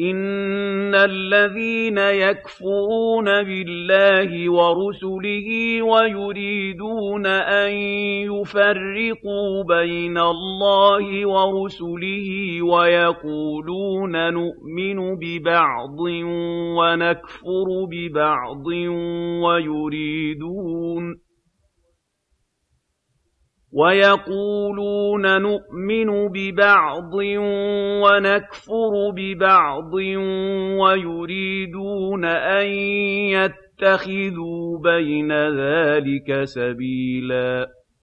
إِنَّ الَّذِينَ يَكْفُرُونَ بِاللَّهِ وَرُسُلِهِ وَيُرِيدُونَ أَن يُفَرِّقُوا بَيْنَ اللَّهِ وَرُسُلِهِ وَيَقُولُونَ نُؤْمِنُ بِبَعْضٍ وَنَكْفُرُ بِبَعْضٍ وَيُرِيدُونَ وَيَقُولُونَ نُؤْمِنُ بِبَعْضٍ وَنَكْفُرُ بِبَعْضٍ وَيُرِيدُونَ أَن يَتَّخِذُوا بَيْنَ ذَٰلِكَ سَبِيلًا